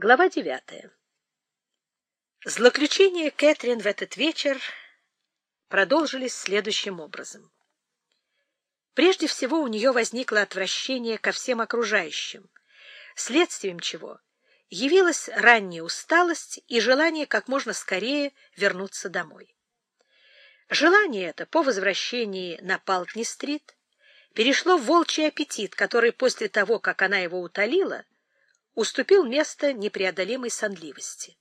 Глава девятая. Злоключения Кэтрин в этот вечер продолжились следующим образом. Прежде всего у нее возникло отвращение ко всем окружающим, следствием чего явилась ранняя усталость и желание как можно скорее вернуться домой. Желание это по возвращении на Палтни-стрит перешло в волчий аппетит, который после того, как она его утолила, уступил место непреодолимой сонливости.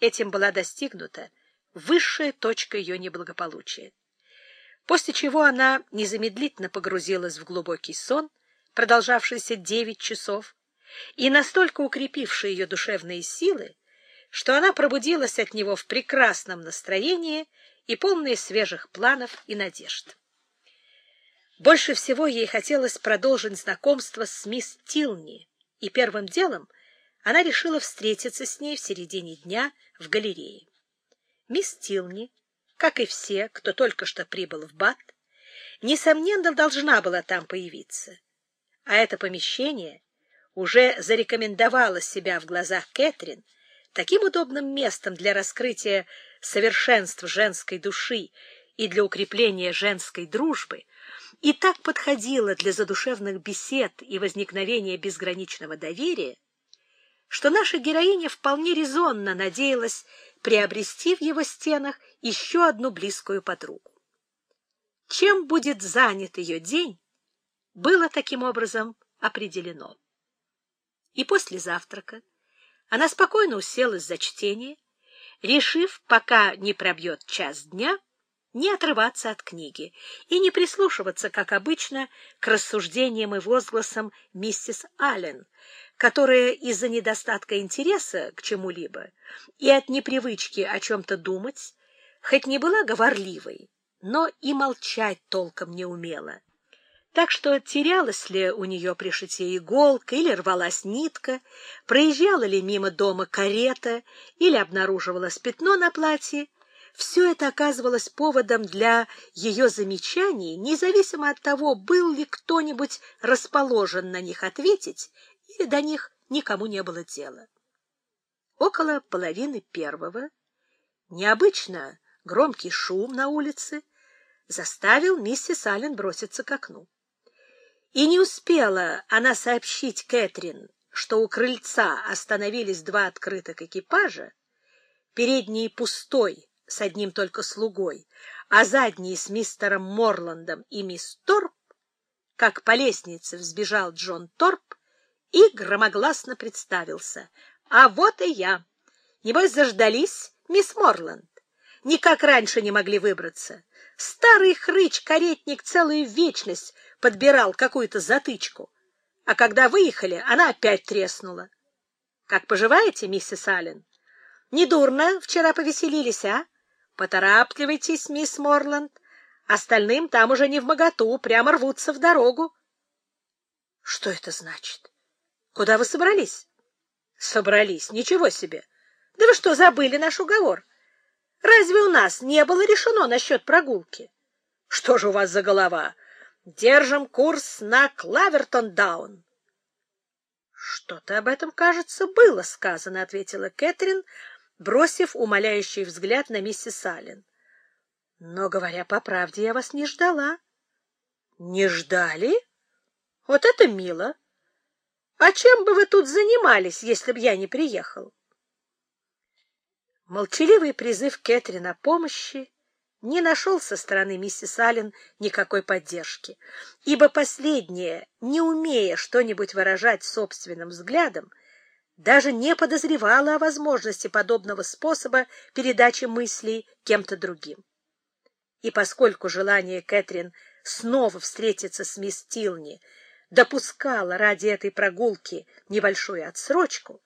Этим была достигнута высшая точка ее неблагополучия. После чего она незамедлительно погрузилась в глубокий сон, продолжавшийся девять часов, и настолько укрепивший ее душевные силы, что она пробудилась от него в прекрасном настроении и полной свежих планов и надежд. Больше всего ей хотелось продолжить знакомство с мисс Тилни, и первым делом она решила встретиться с ней в середине дня в галерее. Мисс Тилни, как и все, кто только что прибыл в Бат, несомненно, должна была там появиться. А это помещение уже зарекомендовало себя в глазах Кэтрин таким удобным местом для раскрытия совершенств женской души и для укрепления женской дружбы, и так подходила для задушевных бесед и возникновения безграничного доверия, что наша героиня вполне резонно надеялась приобрести в его стенах еще одну близкую подругу. Чем будет занят ее день, было таким образом определено. И после завтрака она спокойно уселась за чтение, решив, пока не пробьет час дня, не отрываться от книги и не прислушиваться, как обычно, к рассуждениям и возгласам миссис Аллен, которая из-за недостатка интереса к чему-либо и от непривычки о чем-то думать, хоть не была говорливой, но и молчать толком не умела. Так что терялась ли у нее при шитье иголка или рвалась нитка, проезжала ли мимо дома карета или обнаруживалось пятно на платье, все это оказывалось поводом для ее замечаний, независимо от того, был ли кто-нибудь расположен на них ответить, или до них никому не было дела. Около половины первого необычно громкий шум на улице заставил миссис Аллен броситься к окну. И не успела она сообщить Кэтрин, что у крыльца остановились два открытых экипажа, передний пустой, с одним только слугой, а задний с мистером Морландом и мисс Торп, как по лестнице взбежал Джон Торп и громогласно представился. «А вот и я! Небось, заждались, мисс Морланд? Никак раньше не могли выбраться. Старый хрыч-каретник целую вечность подбирал какую-то затычку, а когда выехали, она опять треснула. Как поживаете, миссис Аллен? Недурно вчера повеселились, а? Поторапливайтесь, мисс Морланд. Остальным там уже не в моготу, прямо рвутся в дорогу. Что это значит? Куда вы собрались? Собрались, ничего себе. Да вы что, забыли наш уговор? Разве у нас не было решено насчет прогулки? Что же у вас за голова? Держим курс на Клавертон-даун. Что-то об этом, кажется, было сказано, ответила Кэтрин, бросив умоляющий взгляд на миссис Аллен. Но, говоря по правде, я вас не ждала. Не ждали? Вот это мило. А чем бы вы тут занимались, если б я не приехал? Молчаливый призыв Кэтрин о помощи не нашел со стороны миссис Аллен никакой поддержки, ибо последняя, не умея что-нибудь выражать собственным взглядом, даже не подозревала о возможности подобного способа передачи мыслей кем-то другим. И поскольку желание Кэтрин снова встретиться с мисс Тилни допускало ради этой прогулки небольшую отсрочку,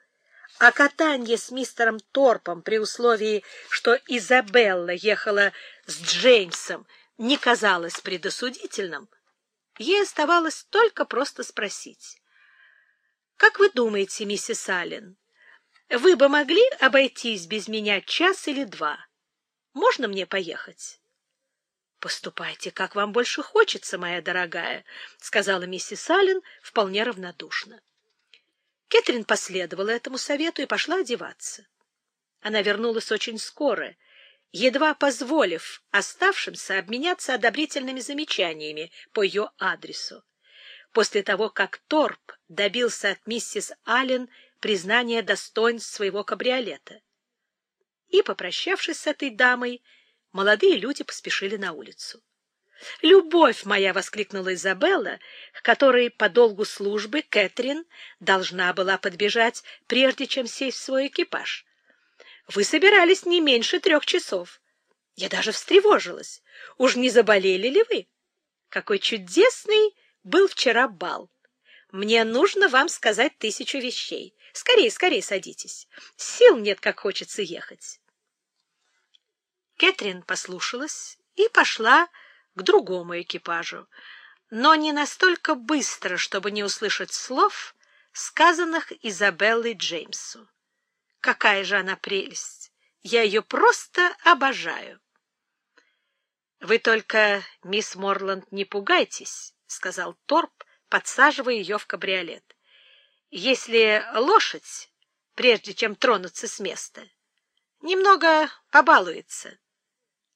а катание с мистером Торпом при условии, что Изабелла ехала с Джеймсом, не казалось предосудительным, ей оставалось только просто спросить. Как вы думаете, миссис Аллен, вы бы могли обойтись без меня час или два? Можно мне поехать? Поступайте, как вам больше хочется, моя дорогая, сказала миссис Аллен вполне равнодушно. Кэтрин последовала этому совету и пошла одеваться. Она вернулась очень скоро, едва позволив оставшимся обменяться одобрительными замечаниями по ее адресу. После того, как Торп добился от миссис Аллен признания достоинств своего кабриолета. И, попрощавшись с этой дамой, молодые люди поспешили на улицу. «Любовь моя!» — воскликнула Изабелла, к которой по долгу службы Кэтрин должна была подбежать, прежде чем сесть в свой экипаж. «Вы собирались не меньше трех часов. Я даже встревожилась. Уж не заболели ли вы? Какой чудесный был вчера бал! Мне нужно вам сказать тысячу вещей. Скорее, скорее садитесь. Сил нет, как хочется ехать». Кэтрин послушалась и пошла к другому экипажу, но не настолько быстро, чтобы не услышать слов, сказанных Изабеллой Джеймсу. Какая же она прелесть! Я ее просто обожаю. — Вы только, мисс Морланд, не пугайтесь, — сказал Торп, подсаживая ее в кабриолет. — Если лошадь, прежде чем тронуться с места, немного побалуется,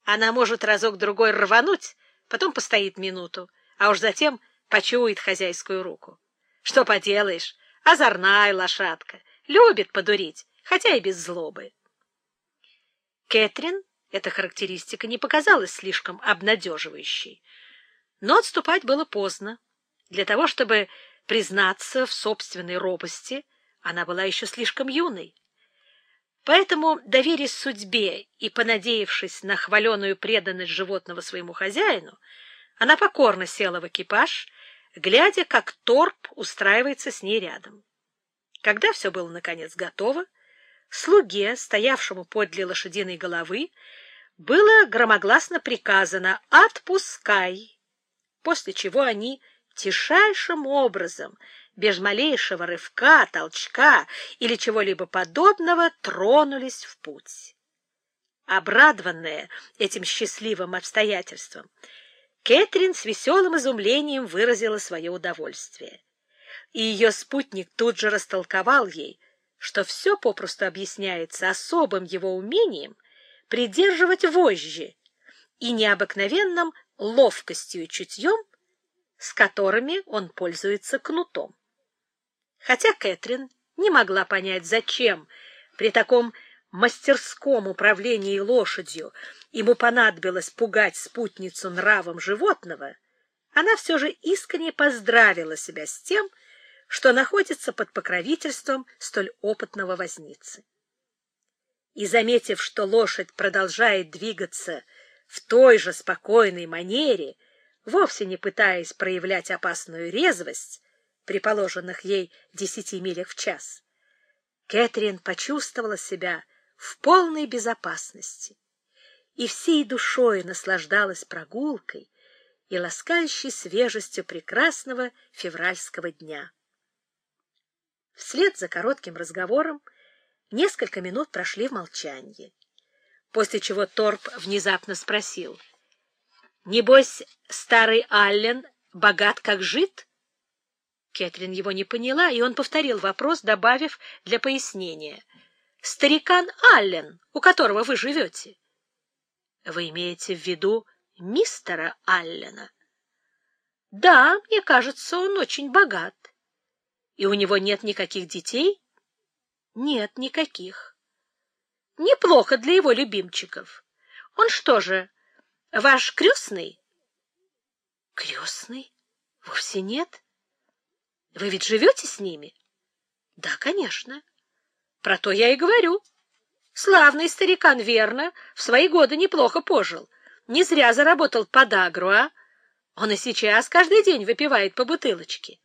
она может разок-другой рвануть, потом постоит минуту, а уж затем почует хозяйскую руку. Что поделаешь, озорная лошадка, любит подурить, хотя и без злобы. Кэтрин эта характеристика не показалась слишком обнадеживающей, но отступать было поздно. Для того, чтобы признаться в собственной робости, она была еще слишком юной. Поэтому, доверясь судьбе и понадеявшись на хваленую преданность животного своему хозяину, она покорно села в экипаж, глядя, как торп устраивается с ней рядом. Когда все было, наконец, готово, слуге, стоявшему подле лошадиной головы, было громогласно приказано «отпускай», после чего они тишайшим образом без малейшего рывка, толчка или чего-либо подобного тронулись в путь. Обрадованная этим счастливым обстоятельством, Кэтрин с веселым изумлением выразила свое удовольствие. И ее спутник тут же растолковал ей, что все попросту объясняется особым его умением придерживать вожжи и необыкновенным ловкостью и чутьем, с которыми он пользуется кнутом. Хотя Кэтрин не могла понять, зачем при таком мастерском управлении лошадью ему понадобилось пугать спутницу нравом животного, она все же искренне поздравила себя с тем, что находится под покровительством столь опытного возницы. И, заметив, что лошадь продолжает двигаться в той же спокойной манере, вовсе не пытаясь проявлять опасную резвость, при положенных ей десяти милях в час, Кэтрин почувствовала себя в полной безопасности и всей душой наслаждалась прогулкой и ласкающей свежестью прекрасного февральского дня. Вслед за коротким разговором несколько минут прошли в молчании, после чего Торп внезапно спросил, «Небось, старый Аллен богат как жид?» Кэтрин его не поняла, и он повторил вопрос, добавив для пояснения. «Старикан Аллен, у которого вы живете?» «Вы имеете в виду мистера Аллена?» «Да, мне кажется, он очень богат. И у него нет никаких детей?» «Нет, никаких. Неплохо для его любимчиков. Он что же, ваш крестный?» «Крестный? Вовсе нет». Вы ведь живете с ними? Да, конечно. Про то я и говорю. Славный старикан, верно, в свои годы неплохо пожил. Не зря заработал подагру, а? Он и сейчас каждый день выпивает по бутылочке.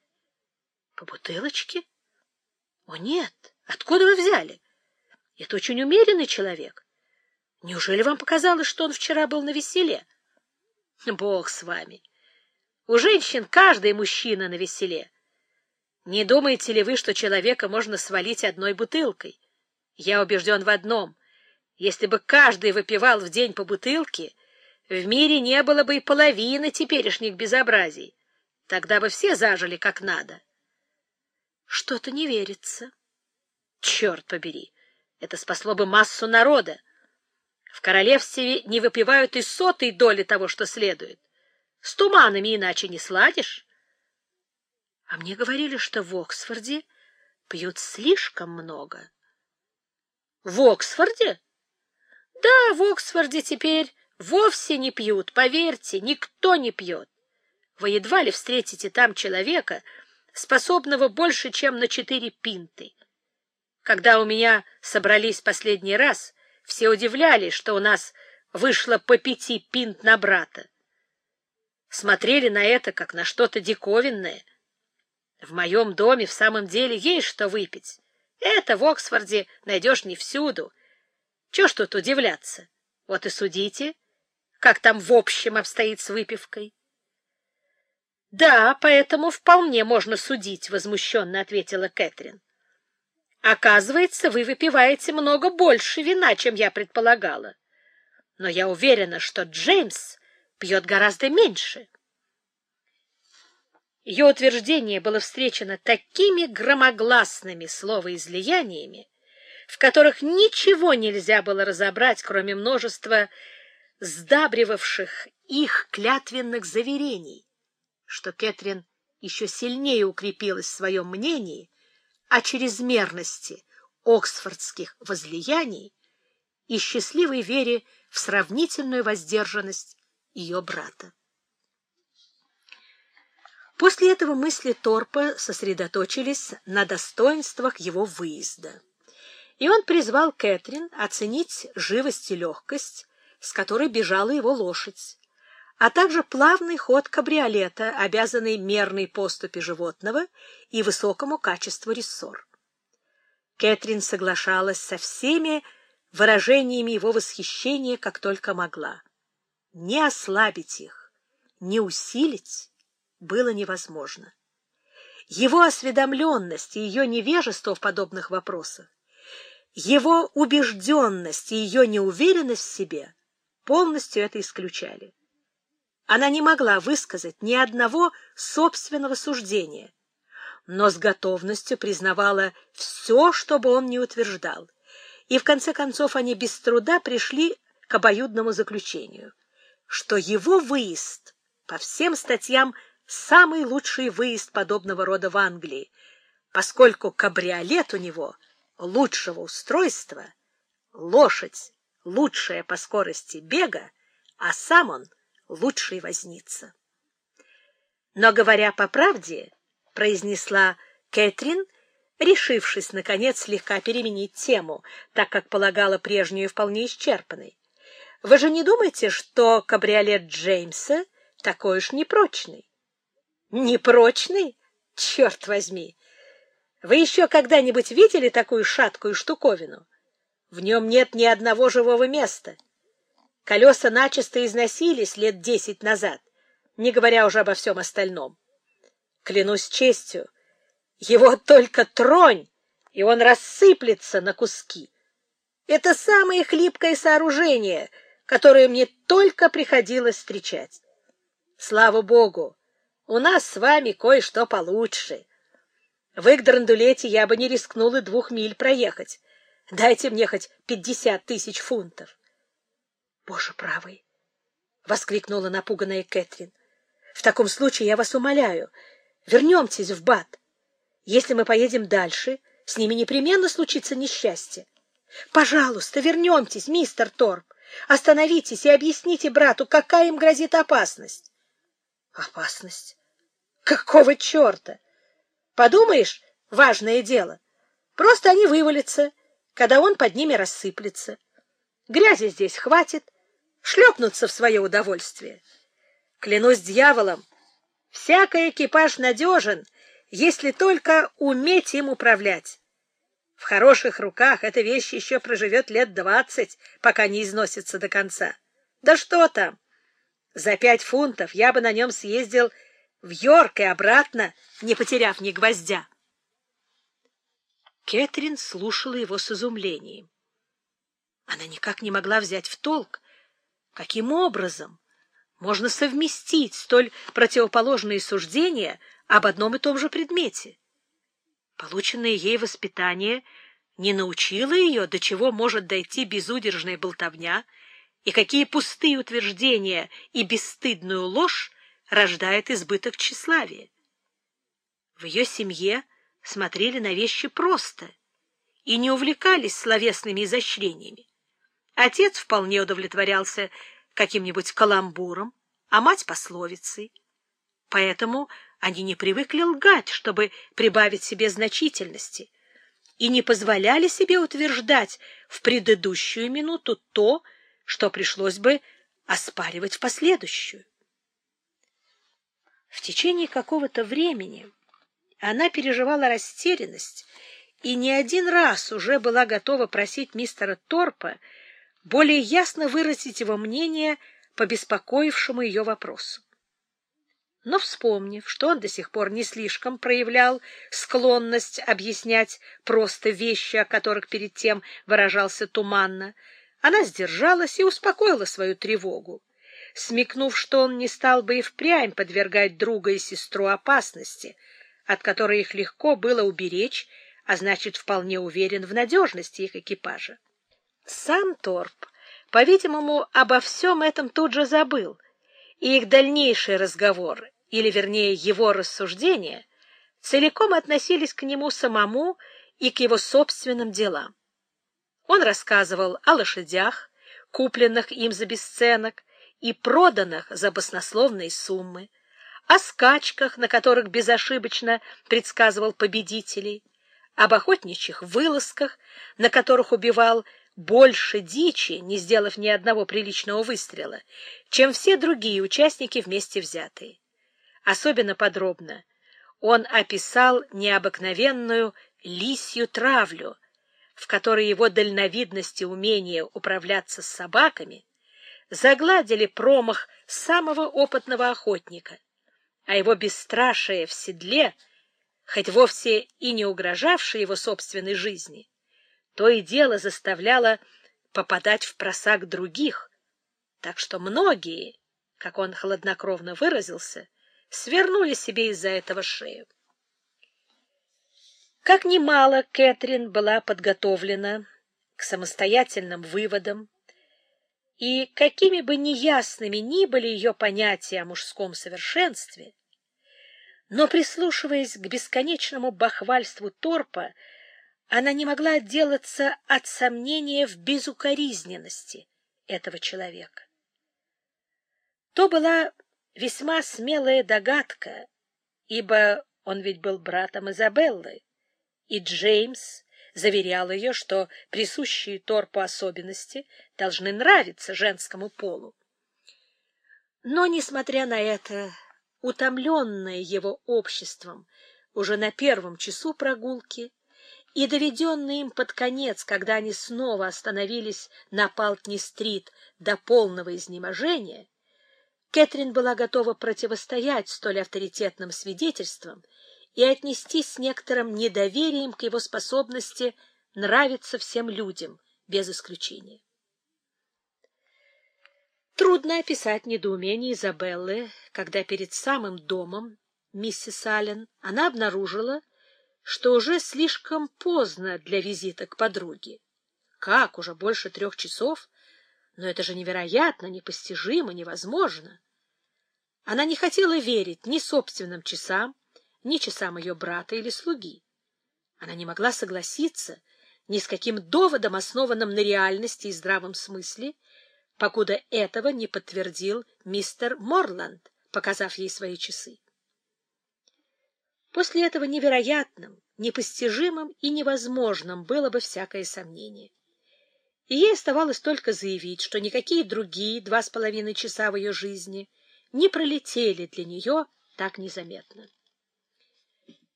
По бутылочке? О, нет. Откуда вы взяли? Это очень умеренный человек. Неужели вам показалось, что он вчера был на веселе? Бог с вами. У женщин каждый мужчина на веселе. Не думаете ли вы, что человека можно свалить одной бутылкой? Я убежден в одном. Если бы каждый выпивал в день по бутылке, в мире не было бы и половины теперешних безобразий. Тогда бы все зажили как надо. Что-то не верится. Черт побери! Это спасло бы массу народа. В королевстве не выпивают и сотой доли того, что следует. С туманами иначе не сладишь. А мне говорили, что в Оксфорде пьют слишком много. В Оксфорде? Да, в Оксфорде теперь вовсе не пьют, поверьте, никто не пьет. Вы едва ли встретите там человека, способного больше, чем на четыре пинты. Когда у меня собрались последний раз, все удивлялись, что у нас вышло по пяти пинт на брата. Смотрели на это, как на что-то диковинное. В моем доме в самом деле есть что выпить. Это в Оксфорде найдешь не всюду. Чего ж тут удивляться? Вот и судите, как там в общем обстоит с выпивкой. — Да, поэтому вполне можно судить, — возмущенно ответила Кэтрин. — Оказывается, вы выпиваете много больше вина, чем я предполагала. Но я уверена, что Джеймс пьет гораздо меньше. Ее утверждение было встречено такими громогласными словоизлияниями, в которых ничего нельзя было разобрать, кроме множества сдабривавших их клятвенных заверений, что Кэтрин еще сильнее укрепилась в своем мнении о чрезмерности оксфордских возлияний и счастливой вере в сравнительную воздержанность ее брата. После этого мысли Торпа сосредоточились на достоинствах его выезда. И он призвал Кэтрин оценить живость и легкость, с которой бежала его лошадь, а также плавный ход кабриолета, обязанный мерной поступи животного и высокому качеству рессор. Кэтрин соглашалась со всеми выражениями его восхищения, как только могла. Не ослабить их, не усилить было невозможно. Его осведомленность и ее невежество в подобных вопросах, его убежденность и ее неуверенность в себе полностью это исключали. Она не могла высказать ни одного собственного суждения, но с готовностью признавала все, что бы он ни утверждал, и в конце концов они без труда пришли к обоюдному заключению, что его выезд по всем статьям самый лучший выезд подобного рода в Англии, поскольку кабриолет у него лучшего устройства, лошадь лучшая по скорости бега, а сам он лучший возница. Но, говоря по правде, произнесла Кэтрин, решившись, наконец, слегка переменить тему, так как полагала прежнюю вполне исчерпанной. Вы же не думаете, что кабриолет Джеймса такой уж непрочный? Непрочный? Черт возьми! Вы еще когда-нибудь видели такую шаткую штуковину? В нем нет ни одного живого места. Колеса начисто износились лет десять назад, не говоря уже обо всем остальном. Клянусь честью, его только тронь, и он рассыплется на куски. Это самое хлипкое сооружение, которое мне только приходилось встречать. Слава богу, у нас с вами кое-что получше. В Игдрандулете я бы не рискнул и двух миль проехать. Дайте мне хоть пятьдесят тысяч фунтов. — Боже правый! — воскликнула напуганная Кэтрин. — В таком случае я вас умоляю, вернемтесь в Бат. Если мы поедем дальше, с ними непременно случится несчастье. Пожалуйста, вернемтесь, мистер Торп. Остановитесь и объясните брату, какая им грозит опасность. — Опасность? Какого черта? Подумаешь, важное дело. Просто они вывалятся, когда он под ними рассыплется. Грязи здесь хватит, шлепнуться в свое удовольствие. Клянусь дьяволом, всякий экипаж надежен, если только уметь им управлять. В хороших руках эта вещь еще проживет лет двадцать, пока не износится до конца. Да что там! За пять фунтов я бы на нем съездил в Йорк и обратно, не потеряв ни гвоздя. Кэтрин слушала его с изумлением. Она никак не могла взять в толк, каким образом можно совместить столь противоположные суждения об одном и том же предмете. Полученное ей воспитание не научило ее, до чего может дойти безудержная болтовня, и какие пустые утверждения и бесстыдную ложь рождает избыток тщеславия. В ее семье смотрели на вещи просто и не увлекались словесными изощрениями. Отец вполне удовлетворялся каким-нибудь каламбуром, а мать — пословицей. Поэтому они не привыкли лгать, чтобы прибавить себе значительности, и не позволяли себе утверждать в предыдущую минуту то, что пришлось бы оспаривать в последующую. В течение какого-то времени она переживала растерянность и не один раз уже была готова просить мистера Торпа более ясно выразить его мнение по беспокоившему ее вопросу. Но, вспомнив, что он до сих пор не слишком проявлял склонность объяснять просто вещи, о которых перед тем выражался туманно, она сдержалась и успокоила свою тревогу, смекнув, что он не стал бы и впрямь подвергать друга и сестру опасности, от которой их легко было уберечь, а значит, вполне уверен в надежности их экипажа. Сам Торп, по-видимому, обо всем этом тут же забыл, и их дальнейший разговор, или, вернее, его рассуждения, целиком относились к нему самому и к его собственным делам. Он рассказывал о лошадях, купленных им за бесценок и проданных за баснословные суммы, о скачках, на которых безошибочно предсказывал победителей, об охотничьих вылазках, на которых убивал больше дичи, не сделав ни одного приличного выстрела, чем все другие участники вместе взятые. Особенно подробно он описал необыкновенную лисью травлю, в которой его дальновидность и умение управляться с собаками загладили промах самого опытного охотника, а его бесстрашие в седле, хоть вовсе и не угрожавшее его собственной жизни, то и дело заставляло попадать в просак других, так что многие, как он хладнокровно выразился, свернули себе из-за этого шею. Как немало Кэтрин была подготовлена к самостоятельным выводам, и какими бы неясными ни были ее понятия о мужском совершенстве, но, прислушиваясь к бесконечному бахвальству Торпа, она не могла отделаться от сомнения в безукоризненности этого человека. То была весьма смелая догадка, ибо он ведь был братом Изабеллы, и Джеймс заверял ее, что присущие Торпу особенности должны нравиться женскому полу. Но, несмотря на это, утомленная его обществом уже на первом часу прогулки, и доведенные им под конец, когда они снова остановились на Палтни-стрит до полного изнеможения, Кэтрин была готова противостоять столь авторитетным свидетельствам и отнестись с некоторым недоверием к его способности нравиться всем людям, без исключения. Трудно описать недоумение Изабеллы, когда перед самым домом миссис Аллен она обнаружила, что уже слишком поздно для визита к подруге. Как, уже больше трех часов? Но это же невероятно, непостижимо, невозможно. Она не хотела верить ни собственным часам, ни часам ее брата или слуги. Она не могла согласиться ни с каким доводом, основанным на реальности и здравом смысле, покуда этого не подтвердил мистер Морланд, показав ей свои часы. После этого невероятным, непостижимым и невозможным было бы всякое сомнение. И ей оставалось только заявить, что никакие другие два с половиной часа в ее жизни не пролетели для нее так незаметно.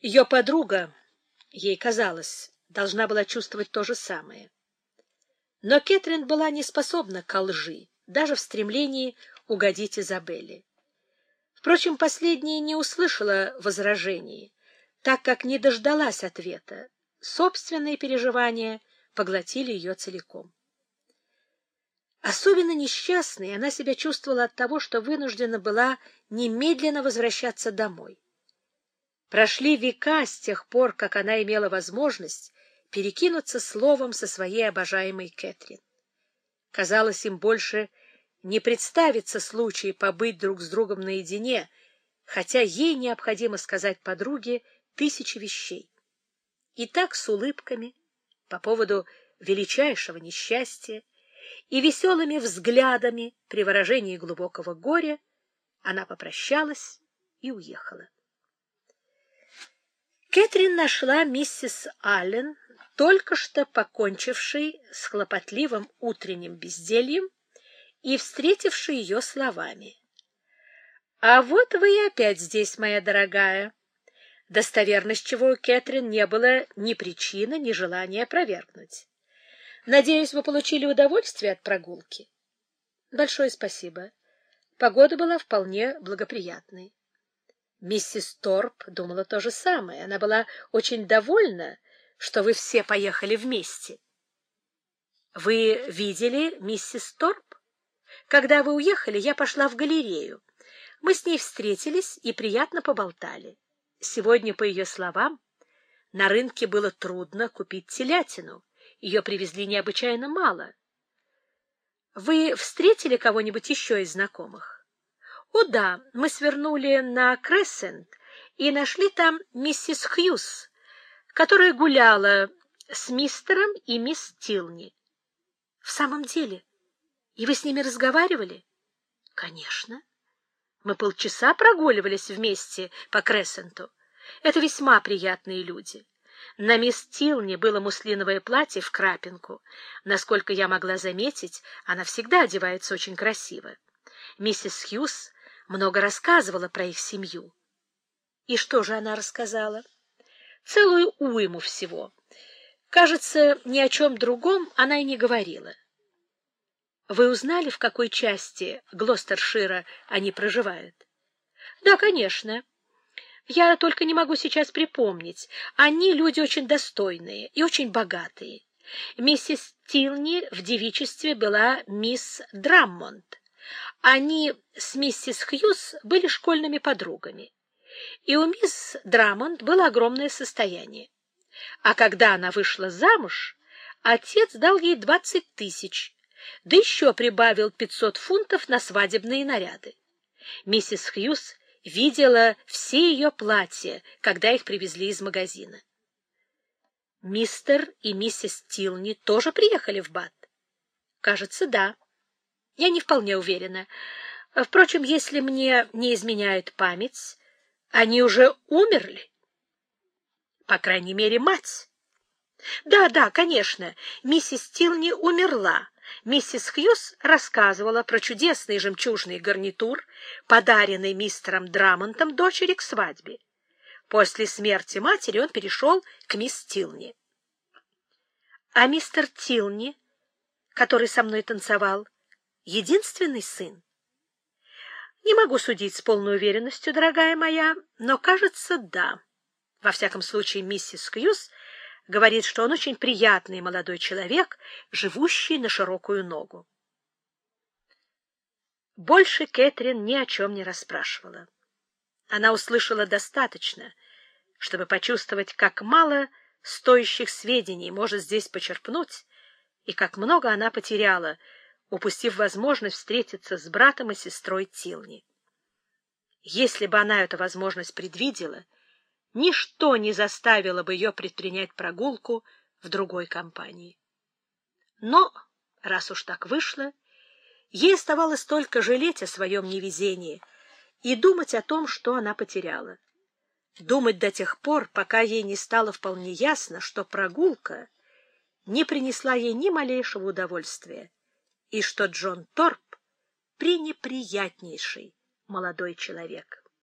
Ее подруга, ей казалось, должна была чувствовать то же самое. Но Кэтрин была не способна к лжи, даже в стремлении угодить Изабелле. Впрочем, последняя не услышала возражений, так как не дождалась ответа. Собственные переживания поглотили ее целиком. Особенно несчастной она себя чувствовала от того, что вынуждена была немедленно возвращаться домой. Прошли века с тех пор, как она имела возможность перекинуться словом со своей обожаемой Кэтрин. Казалось, им больше не представится случай побыть друг с другом наедине, хотя ей необходимо сказать подруге тысячи вещей. И так с улыбками по поводу величайшего несчастья и веселыми взглядами при выражении глубокого горя она попрощалась и уехала. Кэтрин нашла миссис Аллен, только что покончившей с хлопотливым утренним бездельем и встретившей ее словами. — А вот вы и опять здесь, моя дорогая. Достоверность чего Кэтрин не было ни причины, ни желания опровергнуть. Надеюсь, вы получили удовольствие от прогулки? — Большое спасибо. Погода была вполне благоприятной. Миссис Торп думала то же самое. Она была очень довольна, что вы все поехали вместе. Вы видели миссис Торп? Когда вы уехали, я пошла в галерею. Мы с ней встретились и приятно поболтали. Сегодня, по ее словам, на рынке было трудно купить телятину. Ее привезли необычайно мало. Вы встретили кого-нибудь еще из знакомых? О да, мы свернули на Крессент и нашли там миссис Хьюз, которая гуляла с мистером и мисс Тилни. В самом деле? И вы с ними разговаривали? Конечно. Мы полчаса прогуливались вместе по Крессенту. Это весьма приятные люди. На мисс Тилни было муслиновое платье в крапинку. Насколько я могла заметить, она всегда одевается очень красиво. Миссис Хьюз много рассказывала про их семью. И что же она рассказала? Целую уйму всего. Кажется, ни о чем другом она и не говорила. Вы узнали, в какой части Глостершира они проживают? Да, конечно. Я только не могу сейчас припомнить. Они люди очень достойные и очень богатые. Миссис Тилни в девичестве была мисс Драммонд. Они с миссис Хьюз были школьными подругами, и у мисс Драмонд было огромное состояние. А когда она вышла замуж, отец дал ей двадцать тысяч, да еще прибавил пятьсот фунтов на свадебные наряды. Миссис Хьюз видела все ее платья, когда их привезли из магазина. Мистер и миссис Тилни тоже приехали в Бат? Кажется, да. Я не вполне уверена. Впрочем, если мне не изменяет память, они уже умерли. По крайней мере, мать. Да, да, конечно, миссис Тилни умерла. Миссис Хьюз рассказывала про чудесный жемчужный гарнитур, подаренный мистером Драмонтом дочери к свадьбе. После смерти матери он перешел к мисс Тилни. А мистер Тилни, который со мной танцевал, единственный сын? Не могу судить с полной уверенностью, дорогая моя, но, кажется, да. Во всяком случае, миссис Кьюз говорит, что он очень приятный молодой человек, живущий на широкую ногу. Больше Кэтрин ни о чем не расспрашивала. Она услышала достаточно, чтобы почувствовать, как мало стоящих сведений может здесь почерпнуть, и как много она потеряла — упустив возможность встретиться с братом и сестрой Тилни. Если бы она эту возможность предвидела, ничто не заставило бы ее предпринять прогулку в другой компании. Но, раз уж так вышло, ей оставалось только жалеть о своем невезении и думать о том, что она потеряла. Думать до тех пор, пока ей не стало вполне ясно, что прогулка не принесла ей ни малейшего удовольствия, и что Джон Торп пренеприятнейший молодой человек.